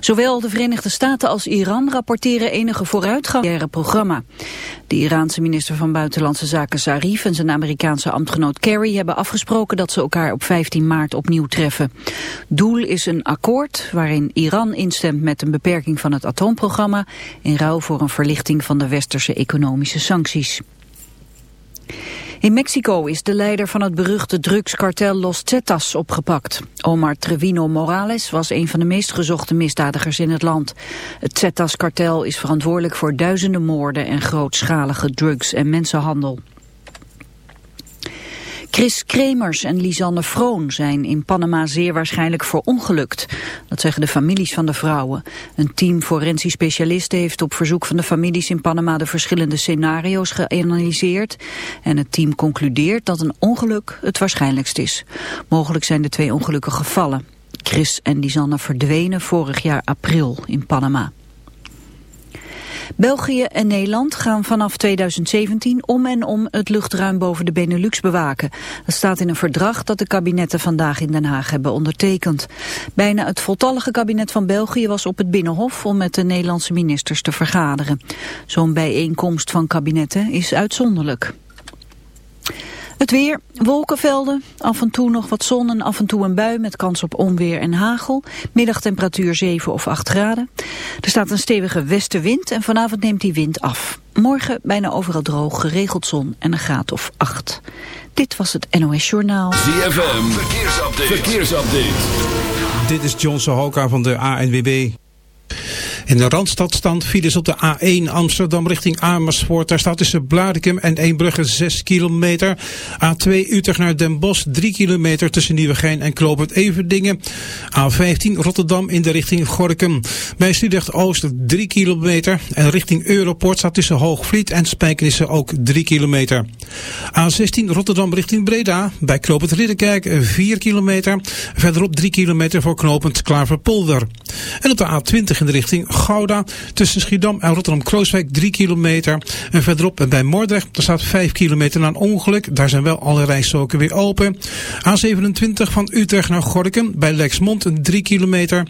Zowel de Verenigde Staten als Iran rapporteren enige vooruitgang programma. De Iraanse minister van Buitenlandse Zaken Zarif en zijn Amerikaanse ambtgenoot Kerry hebben afgesproken dat ze elkaar op 15 maart opnieuw treffen. Doel is een akkoord waarin Iran instemt met een beperking van het atoomprogramma in ruil voor een verlichting van de westerse economische sancties. In Mexico is de leider van het beruchte drugskartel Los Zetas opgepakt. Omar Trevino Morales was een van de meest gezochte misdadigers in het land. Het Zetas-kartel is verantwoordelijk voor duizenden moorden en grootschalige drugs- en mensenhandel. Chris Kremers en Lisanne Vroon zijn in Panama zeer waarschijnlijk verongelukt. Dat zeggen de families van de vrouwen. Een team forensisch specialisten heeft op verzoek van de families in Panama de verschillende scenario's geanalyseerd. En het team concludeert dat een ongeluk het waarschijnlijkst is. Mogelijk zijn de twee ongelukken gevallen. Chris en Lisanne verdwenen vorig jaar april in Panama. België en Nederland gaan vanaf 2017 om en om het luchtruim boven de Benelux bewaken. Dat staat in een verdrag dat de kabinetten vandaag in Den Haag hebben ondertekend. Bijna het voltallige kabinet van België was op het Binnenhof om met de Nederlandse ministers te vergaderen. Zo'n bijeenkomst van kabinetten is uitzonderlijk. Het weer, wolkenvelden, af en toe nog wat zon en af en toe een bui met kans op onweer en hagel. Middagtemperatuur 7 of 8 graden. Er staat een stevige westenwind en vanavond neemt die wind af. Morgen bijna overal droog, geregeld zon en een graad of 8. Dit was het NOS Journaal. ZFM, verkeersupdate. verkeersupdate. Dit is John Sohoka van de ANWB. In de Randstad staan files op de A1 Amsterdam richting Amersfoort. Daar staat tussen Blarikum en Eembrugge 6 kilometer. A2 Utrecht naar Den Bosch 3 kilometer tussen Nieuwegein en Kloopend Everdingen. A15 Rotterdam in de richting Gorkum. Bij Sliedrecht Oost 3 kilometer. En richting Europort staat tussen Hoogvliet en Spijkenissen ook 3 kilometer. A16 Rotterdam richting Breda. Bij Knopend Ridderkerk 4 kilometer. Verderop 3 kilometer voor Knopend Klaverpolder. En op de A20 in de richting Gouda. Tussen Schiedam en Rotterdam-Krooswijk 3 kilometer. En verderop bij Moordrecht, daar staat 5 kilometer na een ongeluk. Daar zijn wel alle rijstroken weer open. A27 van Utrecht naar Gorkum bij Lexmond 3 kilometer.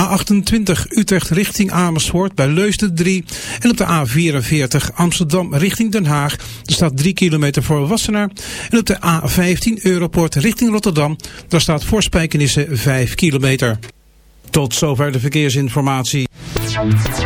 A28 Utrecht richting Amersfoort bij Leusden 3. En op de A44 Amsterdam richting Den Haag. Er staat 3 kilometer voor Wassenaar. En op de A15 Europort richting Rotterdam. Daar staat voor Spijkenissen 5 kilometer. Tot zover de verkeersinformatie. Thank you.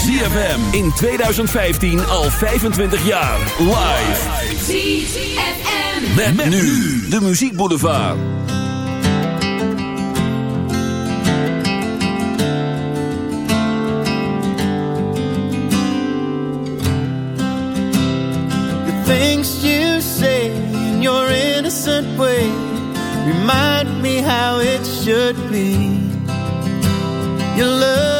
ZFM in 2015 al 25 jaar. Live. ZFM. Met, met nu de muziekboulevard. The things you say in your innocent way. Remind me how it should be. Your love.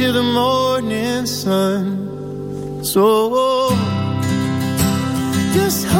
to the morning sun. So just hold.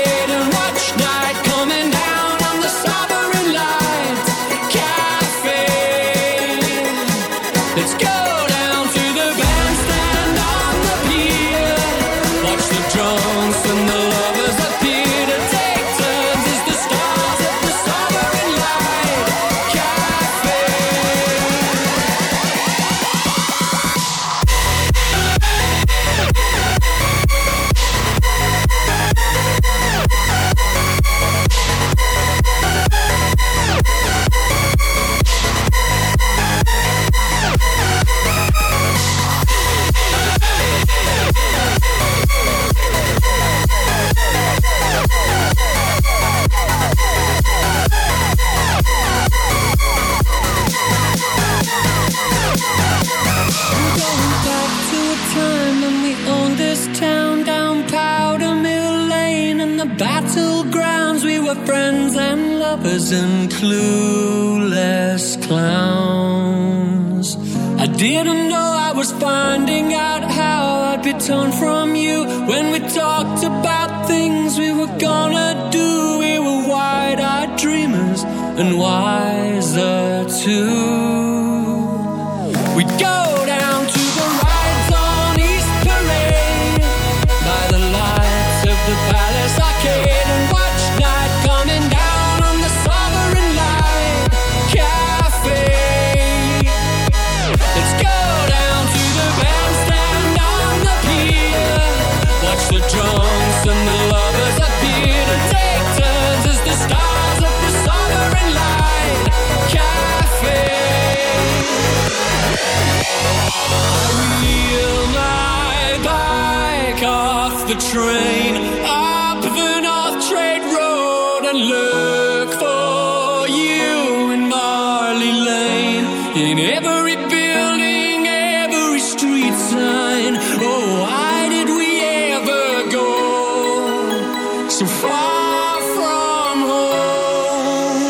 so far from home?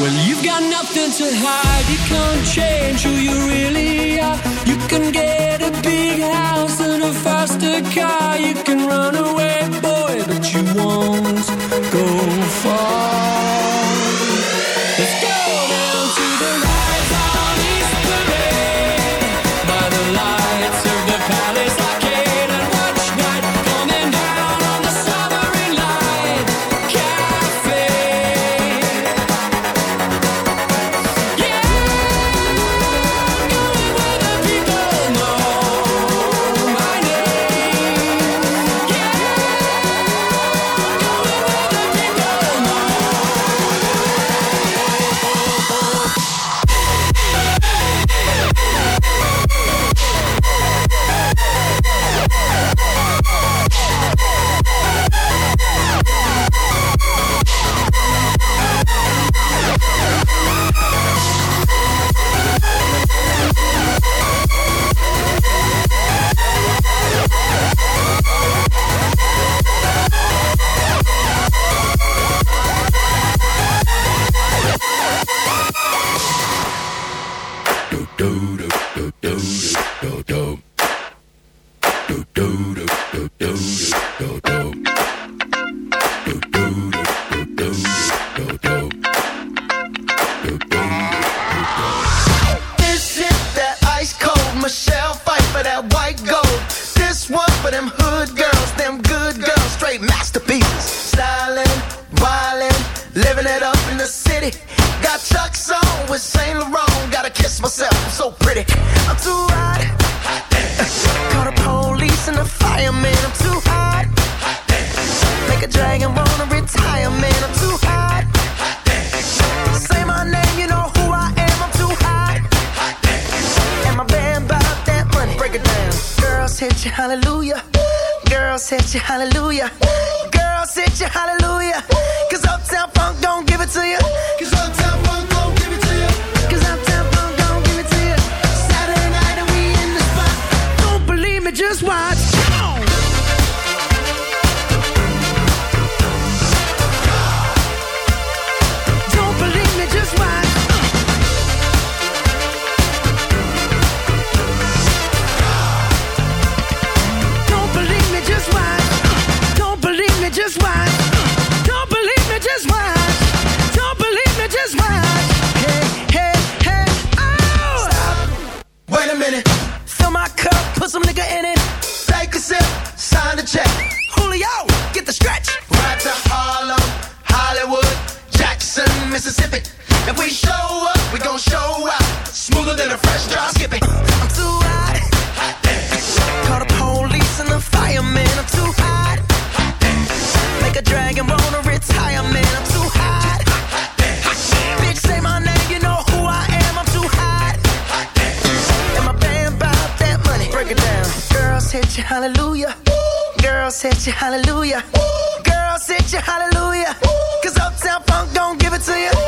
Well, you've got nothing to hide. You can't change who you really are. You can get kiss myself. I'm so pretty. I'm too hot. hot Call the police and the fireman. I'm too hot. hot Make a dragon wanna retire, man. I'm too hot. hot Say my name, you know who I am. I'm too hot. hot and my band bought that money. Break it down. Girls hit you, hallelujah. Woo. Girls hit you, hallelujah. Woo. Girls hit you, hallelujah. Woo. Cause Uptown Funk don't give it to you. Cause hit you, hallelujah. Ooh. Girls hit you, hallelujah. Ooh. Cause Uptown Funk don't give it to you. Ooh.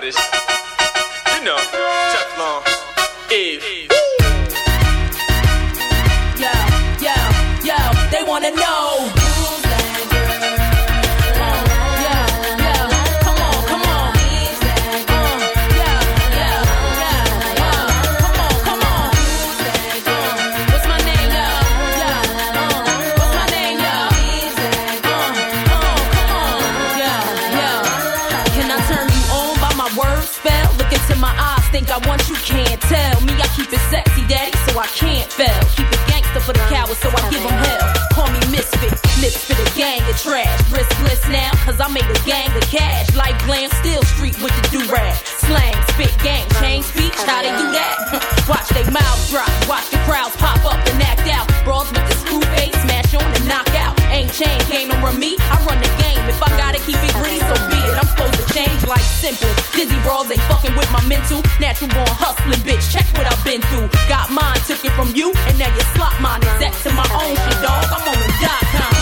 you know. I can't fail. Keep it gangster for the cowards, so I give them hell. Call me misfit, for the gang of trash. Riskless now, cause I made a gang of cash. Like glam, still street with the do-rag. Slang, spit, gang, change speech, how they do that? Watch they mouths drop, watch the crowds pop up and act out. Brawls with the screw face, smash on and knock out. Ain't chain, no run me, I run the game. Change like simple. Dizzy brawls, they fucking with my mental. Natural born hustling, bitch. Check what I've been through. Got mine, took it from you, and now you slot mine. Exact to my own shit, dog. I'm on the dot com.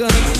guns.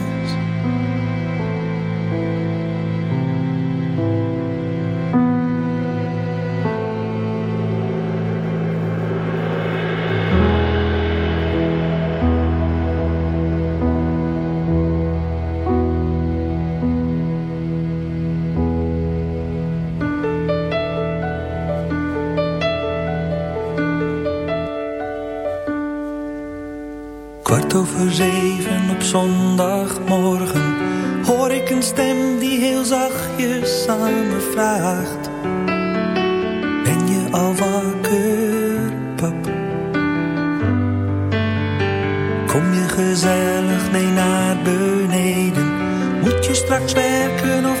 Aan me vraagt: Ben je al wakker, pap? Kom je gezellig mee naar beneden? Moet je straks werken of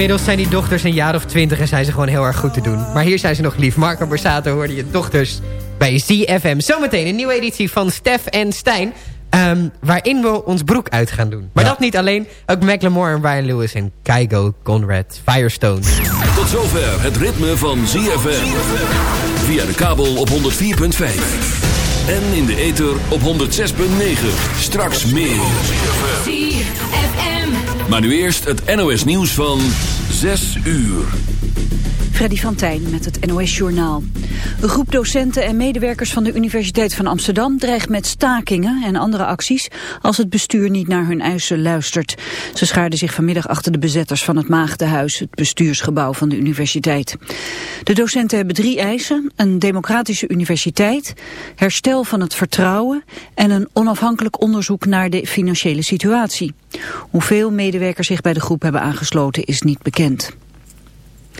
inmiddels zijn die dochters een jaar of twintig en zijn ze gewoon heel erg goed te doen. Maar hier zijn ze nog lief. Marco Borsato hoorde je dochters bij ZFM. Zometeen een nieuwe editie van Stef en Stijn. ehm, waarin we ons broek uit gaan doen. Maar dat niet alleen. Ook Macklemore en Ryan Lewis en Kygo, Conrad, Firestone. Tot zover het ritme van ZFM. Via de kabel op 104.5. En in de ether op 106.9. Straks meer. ZFM. Maar nu eerst het NOS nieuws van 6 uur. Freddy van Tijn met het NOS-journaal. Een groep docenten en medewerkers van de Universiteit van Amsterdam dreigt met stakingen en andere acties als het bestuur niet naar hun eisen luistert. Ze schaarden zich vanmiddag achter de bezetters van het Maagdenhuis, het bestuursgebouw van de universiteit. De docenten hebben drie eisen, een democratische universiteit, herstel van het vertrouwen en een onafhankelijk onderzoek naar de financiële situatie. Hoeveel medewerkers zich bij de groep hebben aangesloten is niet bekend.